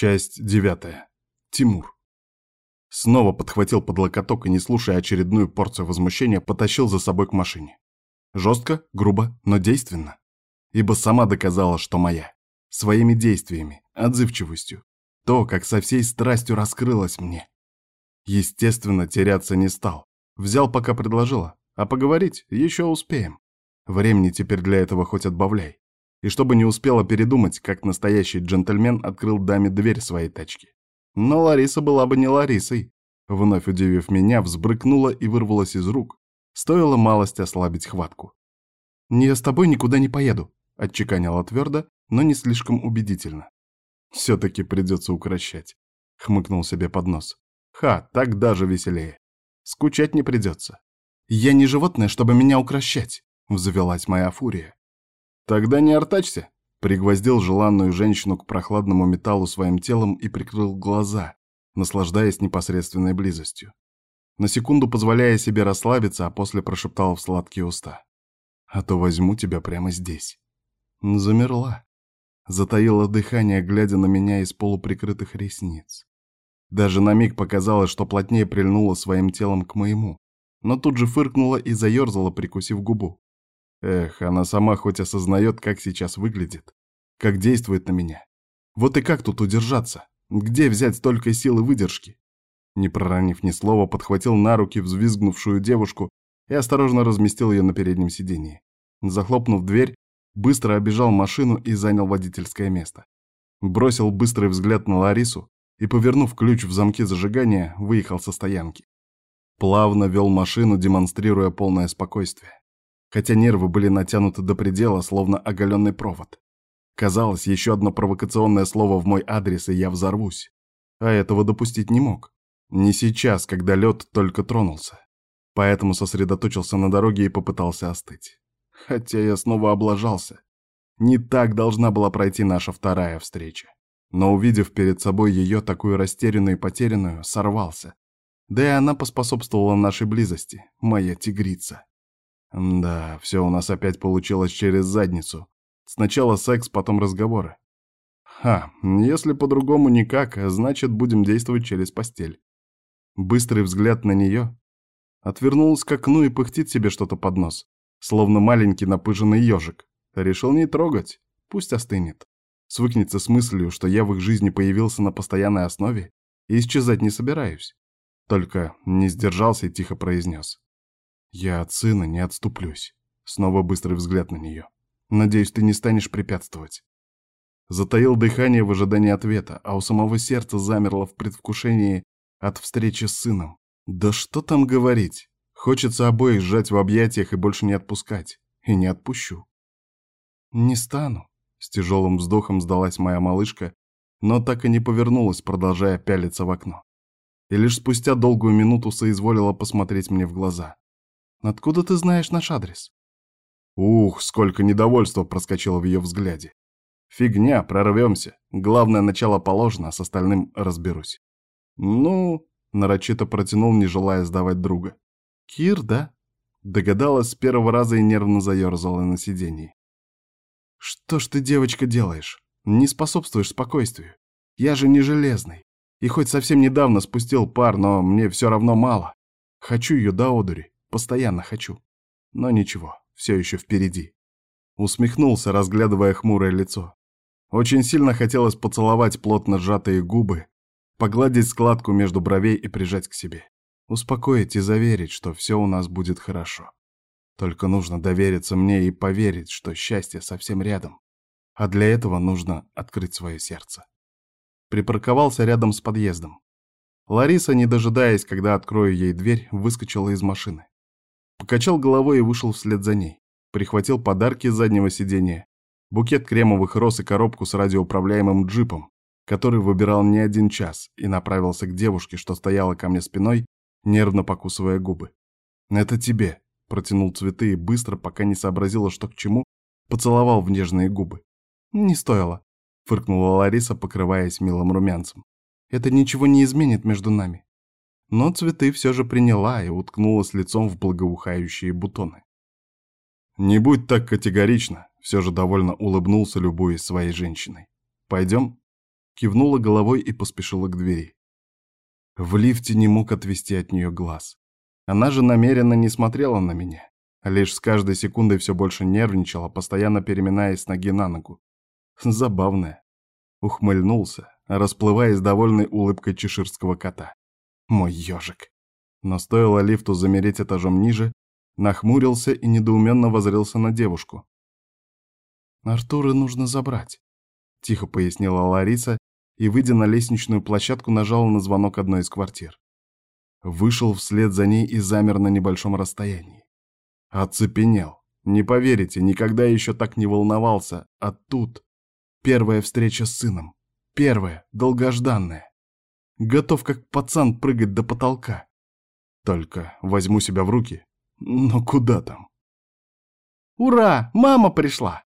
Часть девятая. Тимур. Снова подхватил под локоток и, не слушая очередную порцию возмущения, потащил за собой к машине. Жестко, грубо, но действенно. Ибо сама доказала, что моя. Своими действиями, отзывчивостью. То, как со всей страстью раскрылась мне. Естественно, теряться не стал. Взял, пока предложила. А поговорить еще успеем. Времени теперь для этого хоть отбавляй и чтобы не успела передумать, как настоящий джентльмен открыл даме дверь своей тачки. Но Лариса была бы не Ларисой. Вновь удивив меня, взбрыкнула и вырвалась из рук. Стоило малость ослабить хватку. «Не я с тобой никуда не поеду», — отчеканила твердо, но не слишком убедительно. «Все-таки придется укращать», — хмыкнул себе под нос. «Ха, так даже веселее. Скучать не придется». «Я не животное, чтобы меня укращать», — взвелась моя фурия. «Тогда не артачься!» Пригвоздил желанную женщину к прохладному металлу своим телом и прикрыл глаза, наслаждаясь непосредственной близостью. На секунду позволяя себе расслабиться, а после прошептал в сладкие уста. «А то возьму тебя прямо здесь». Замерла. Затаила дыхание, глядя на меня из полуприкрытых ресниц. Даже на миг показалось, что плотнее прильнула своим телом к моему, но тут же фыркнула и заерзала, прикусив губу. Эх, она сама хоть осознает, как сейчас выглядит, как действует на меня. Вот и как тут удержаться? Где взять столько сил и выдержки? Не проронив ни слова, подхватил на руки взвизгнувшую девушку и осторожно разместил ее на переднем сидении. Захлопнув дверь, быстро обежал машину и занял водительское место. Бросил быстрый взгляд на Ларису и, повернув ключ в замке зажигания, выехал со стоянки. Плавно вел машину, демонстрируя полное спокойствие хотя нервы были натянуты до предела, словно оголенный провод. Казалось, еще одно провокационное слово в мой адрес, и я взорвусь. А этого допустить не мог. Не сейчас, когда лед только тронулся. Поэтому сосредоточился на дороге и попытался остыть. Хотя я снова облажался. Не так должна была пройти наша вторая встреча. Но увидев перед собой ее такую растерянную и потерянную, сорвался. Да и она поспособствовала нашей близости, моя тигрица. Да, все у нас опять получилось через задницу. Сначала секс, потом разговоры. Ха, если по-другому никак, значит, будем действовать через постель. Быстрый взгляд на нее. Отвернулась к окну и пыхтит себе что-то под нос, словно маленький напыженный ежик. Решил не трогать, пусть остынет. Свыкнется с мыслью, что я в их жизни появился на постоянной основе и исчезать не собираюсь. Только не сдержался и тихо произнес. Я от сына не отступлюсь. Снова быстрый взгляд на нее. Надеюсь, ты не станешь препятствовать. Затаил дыхание в ожидании ответа, а у самого сердца замерло в предвкушении от встречи с сыном. Да что там говорить? Хочется обоих сжать в объятиях и больше не отпускать. И не отпущу. Не стану. С тяжелым вздохом сдалась моя малышка, но так и не повернулась, продолжая пялиться в окно. И лишь спустя долгую минуту соизволила посмотреть мне в глаза. Откуда ты знаешь наш адрес?» Ух, сколько недовольства проскочило в ее взгляде. Фигня, прорвемся. Главное, начало положено, а с остальным разберусь. Ну, нарочито протянул, не желая сдавать друга. Кир, да? Догадалась с первого раза и нервно заерзала на сиденье. Что ж ты, девочка, делаешь? Не способствуешь спокойствию. Я же не железный. И хоть совсем недавно спустил пар, но мне все равно мало. Хочу ее до одури. Постоянно хочу. Но ничего, все еще впереди. Усмехнулся, разглядывая хмурое лицо. Очень сильно хотелось поцеловать плотно сжатые губы, погладить складку между бровей и прижать к себе. Успокоить и заверить, что все у нас будет хорошо. Только нужно довериться мне и поверить, что счастье совсем рядом. А для этого нужно открыть свое сердце. Припарковался рядом с подъездом. Лариса, не дожидаясь, когда открою ей дверь, выскочила из машины. Покачал головой и вышел вслед за ней. Прихватил подарки с заднего сиденья, букет кремовых роз и коробку с радиоуправляемым джипом, который выбирал не один час, и направился к девушке, что стояла ко мне спиной, нервно покусывая губы. «Это тебе», — протянул цветы и быстро, пока не сообразила, что к чему, поцеловал в нежные губы. «Не стоило», — фыркнула Лариса, покрываясь милым румянцем. «Это ничего не изменит между нами но цветы все же приняла и уткнулась лицом в благоухающие бутоны. «Не будь так категорично», — все же довольно улыбнулся любой своей женщиной. «Пойдем?» кивнула головой и поспешила к двери. В лифте не мог отвести от нее глаз. Она же намеренно не смотрела на меня. Лишь с каждой секундой все больше нервничала, постоянно переминаясь с ноги на ногу. Забавная. Ухмыльнулся, расплываясь довольной улыбкой чеширского кота. Мой ежик. Но стоило лифту замереть этажом ниже, нахмурился и недоуменно возрился на девушку. «Артура нужно забрать», — тихо пояснила Лариса и, выйдя на лестничную площадку, нажала на звонок одной из квартир. Вышел вслед за ней и замер на небольшом расстоянии. Оцепенел. Не поверите, никогда еще так не волновался, а тут первая встреча с сыном. Первая, долгожданная. Готов как пацан прыгать до потолка. Только возьму себя в руки. Но куда там? «Ура! Мама пришла!»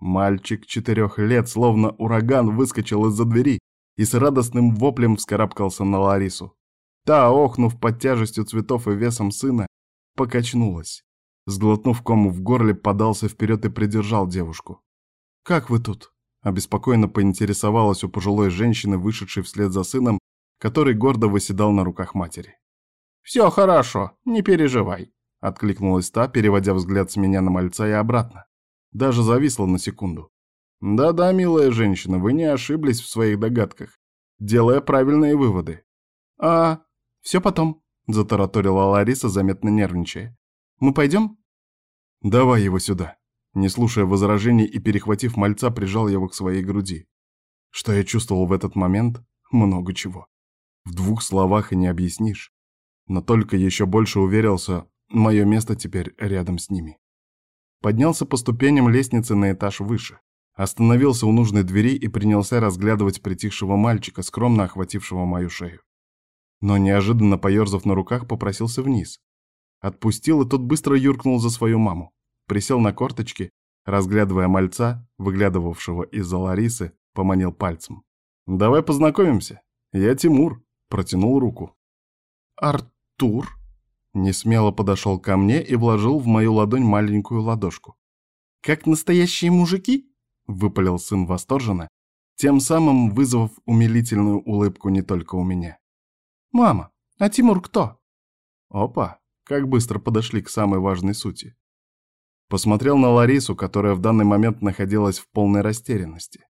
Мальчик четырех лет, словно ураган, выскочил из-за двери и с радостным воплем вскарабкался на Ларису. Та, охнув под тяжестью цветов и весом сына, покачнулась. Сглотнув кому в горле, подался вперед и придержал девушку. «Как вы тут?» — обеспокоенно поинтересовалась у пожилой женщины, вышедшей вслед за сыном, который гордо выседал на руках матери. «Все хорошо, не переживай», — откликнулась та, переводя взгляд с меня на мальца и обратно. Даже зависла на секунду. «Да-да, милая женщина, вы не ошиблись в своих догадках, делая правильные выводы». «А, все потом», — затараторила Лариса, заметно нервничая. «Мы пойдем?» «Давай его сюда», — не слушая возражений и перехватив мальца, прижал его к своей груди. Что я чувствовал в этот момент? Много чего. В двух словах и не объяснишь. Но только еще больше уверился, мое место теперь рядом с ними. Поднялся по ступеням лестницы на этаж выше. Остановился у нужной двери и принялся разглядывать притихшего мальчика, скромно охватившего мою шею. Но неожиданно, поерзав на руках, попросился вниз. Отпустил, и тот быстро юркнул за свою маму. Присел на корточки, разглядывая мальца, выглядывавшего из-за Ларисы, поманил пальцем. «Давай познакомимся. Я Тимур», — протянул руку. «Артур?» Несмело подошел ко мне и вложил в мою ладонь маленькую ладошку. «Как настоящие мужики?» — выпалил сын восторженно, тем самым вызвав умилительную улыбку не только у меня. «Мама, а Тимур кто?» «Опа, как быстро подошли к самой важной сути». Посмотрел на Ларису, которая в данный момент находилась в полной растерянности.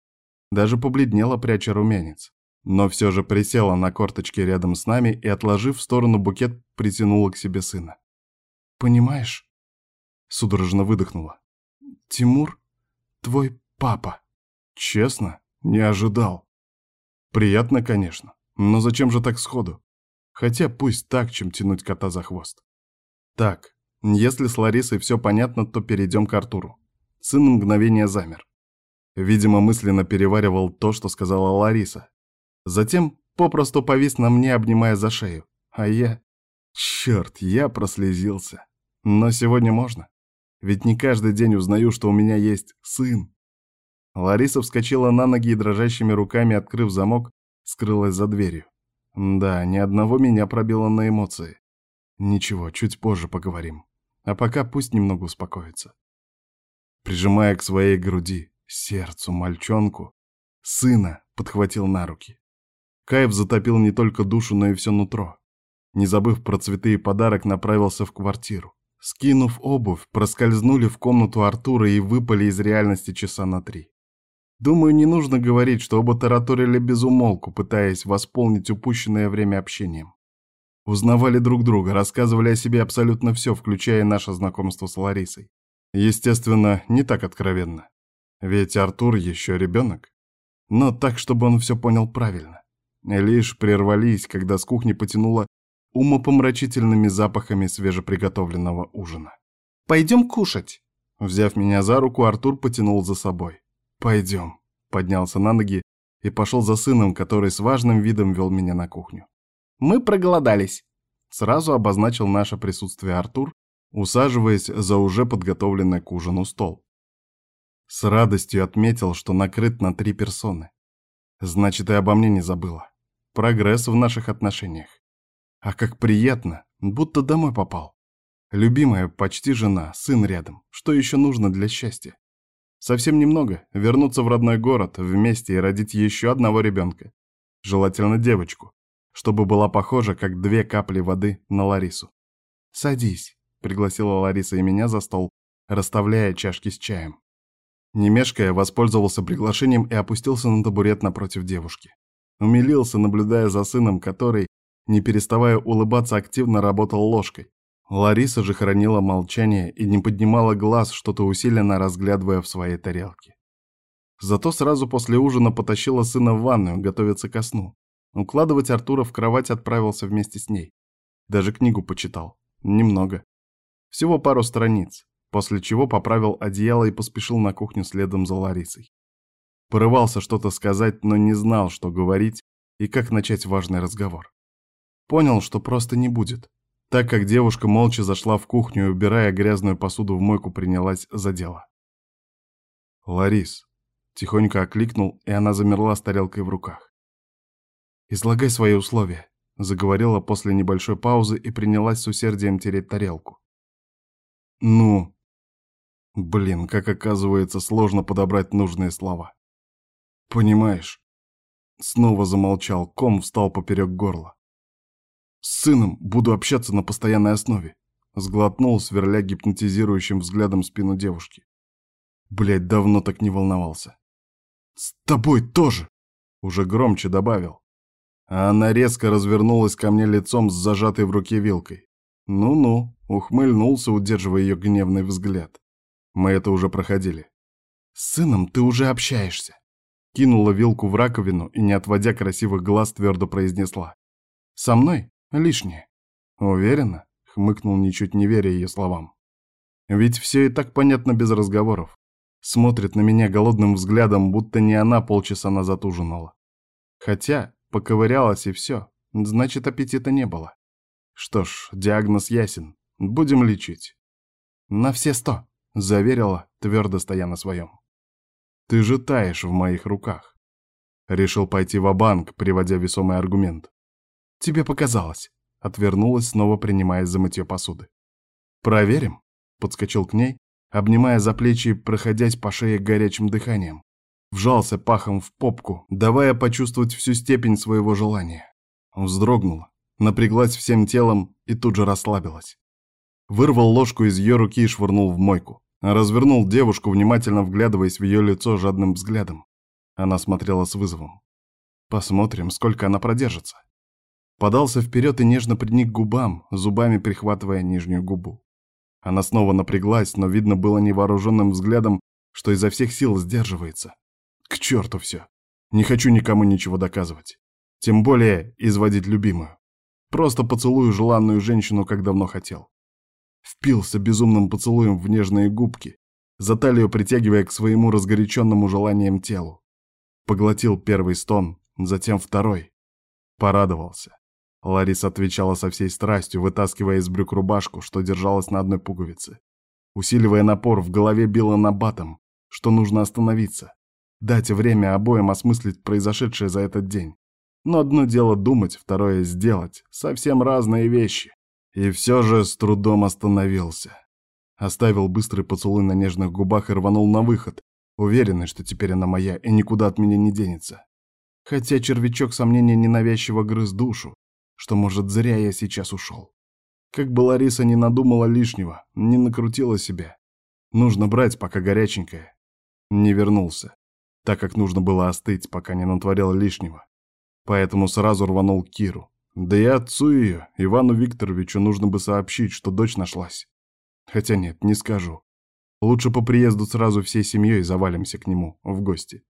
Даже побледнела, пряча румянец. Но все же присела на корточки рядом с нами и, отложив в сторону букет, притянула к себе сына. «Понимаешь?» Судорожно выдохнула. «Тимур, твой папа. Честно, не ожидал. Приятно, конечно, но зачем же так сходу? Хотя пусть так, чем тянуть кота за хвост. Так, если с Ларисой все понятно, то перейдем к Артуру. Сын мгновение замер. Видимо, мысленно переваривал то, что сказала Лариса. Затем попросту повис на мне, обнимая за шею. А я... Черт, я прослезился. Но сегодня можно. Ведь не каждый день узнаю, что у меня есть сын. Лариса вскочила на ноги и дрожащими руками, открыв замок, скрылась за дверью. Да, ни одного меня пробило на эмоции. Ничего, чуть позже поговорим. А пока пусть немного успокоится. Прижимая к своей груди, сердцу, мальчонку, сына подхватил на руки. Кайф затопил не только душу, но и все нутро. Не забыв про цветы и подарок, направился в квартиру. Скинув обувь, проскользнули в комнату Артура и выпали из реальности часа на три. Думаю, не нужно говорить, что оба тараторили без умолку, пытаясь восполнить упущенное время общением. Узнавали друг друга, рассказывали о себе абсолютно все, включая наше знакомство с Ларисой. Естественно, не так откровенно. Ведь Артур еще ребенок. Но так, чтобы он все понял правильно. Лишь прервались, когда с кухни потянуло умопомрачительными запахами свежеприготовленного ужина. «Пойдем кушать!» Взяв меня за руку, Артур потянул за собой. «Пойдем», — поднялся на ноги и пошел за сыном, который с важным видом вел меня на кухню. «Мы проголодались», — сразу обозначил наше присутствие Артур, усаживаясь за уже подготовленный к ужину стол. С радостью отметил, что накрыт на три персоны. Значит, и обо мне не забыла. Прогресс в наших отношениях. А как приятно, будто домой попал. Любимая, почти жена, сын рядом. Что еще нужно для счастья? Совсем немного, вернуться в родной город, вместе и родить еще одного ребенка. Желательно девочку, чтобы была похожа, как две капли воды на Ларису. «Садись», — пригласила Лариса и меня за стол, расставляя чашки с чаем. Не мешкая, воспользовался приглашением и опустился на табурет напротив девушки. Умилился, наблюдая за сыном, который, не переставая улыбаться, активно работал ложкой. Лариса же хранила молчание и не поднимала глаз, что-то усиленно разглядывая в своей тарелке. Зато сразу после ужина потащила сына в ванную, готовиться ко сну. Укладывать Артура в кровать отправился вместе с ней. Даже книгу почитал. Немного. Всего пару страниц, после чего поправил одеяло и поспешил на кухню следом за Ларисой. Порывался что-то сказать, но не знал, что говорить и как начать важный разговор. Понял, что просто не будет, так как девушка молча зашла в кухню и, убирая грязную посуду в мойку, принялась за дело. «Ларис», — тихонько окликнул, и она замерла с тарелкой в руках. «Излагай свои условия», — заговорила после небольшой паузы и принялась с усердием тереть тарелку. «Ну...» Блин, как оказывается, сложно подобрать нужные слова. Понимаешь? Снова замолчал, ком встал поперек горла. С сыном буду общаться на постоянной основе. Сглотнул, сверля гипнотизирующим взглядом спину девушки. Блять, давно так не волновался. С тобой тоже! Уже громче добавил. А она резко развернулась ко мне лицом с зажатой в руке вилкой. Ну-ну, ухмыльнулся, удерживая ее гневный взгляд. Мы это уже проходили. С сыном ты уже общаешься. Кинула вилку в раковину и, не отводя красивых глаз, твердо произнесла. «Со мной? Лишнее». «Уверена?» — хмыкнул, ничуть не веря ее словам. «Ведь все и так понятно без разговоров. Смотрит на меня голодным взглядом, будто не она полчаса назад ужинала. Хотя поковырялась и все, значит, аппетита не было. Что ж, диагноз ясен. Будем лечить». «На все сто», — заверила, твердо стоя на своем. Ты же таешь в моих руках. Решил пойти в банк приводя весомый аргумент. Тебе показалось. Отвернулась, снова принимаясь за мытье посуды. Проверим? Подскочил к ней, обнимая за плечи и проходясь по шее горячим дыханием. Вжался пахом в попку, давая почувствовать всю степень своего желания. Вздрогнула, напряглась всем телом и тут же расслабилась. Вырвал ложку из ее руки и швырнул в мойку. Развернул девушку, внимательно вглядываясь в ее лицо жадным взглядом. Она смотрела с вызовом. Посмотрим, сколько она продержится. Подался вперед и нежно приник к губам, зубами прихватывая нижнюю губу. Она снова напряглась, но видно было невооруженным взглядом, что изо всех сил сдерживается. К черту все. Не хочу никому ничего доказывать. Тем более изводить любимую. Просто поцелую желанную женщину, как давно хотел впился безумным поцелуем в нежные губки, за талию притягивая к своему разгоряченному желанием телу. Поглотил первый стон, затем второй. Порадовался. Лариса отвечала со всей страстью, вытаскивая из брюк рубашку, что держалась на одной пуговице. Усиливая напор, в голове било набатом, что нужно остановиться. Дать время обоим осмыслить произошедшее за этот день. Но одно дело думать, второе — сделать. Совсем разные вещи. И все же с трудом остановился. Оставил быстрый поцелуй на нежных губах и рванул на выход, уверенный, что теперь она моя и никуда от меня не денется. Хотя червячок сомнения ненавязчиво грыз душу, что, может, зря я сейчас ушел. Как бы Лариса не надумала лишнего, не накрутила себя. Нужно брать, пока горяченькая. Не вернулся, так как нужно было остыть, пока не натворил лишнего. Поэтому сразу рванул Киру. Да и отцу ее, Ивану Викторовичу, нужно бы сообщить, что дочь нашлась. Хотя нет, не скажу. Лучше по приезду сразу всей семьей завалимся к нему в гости.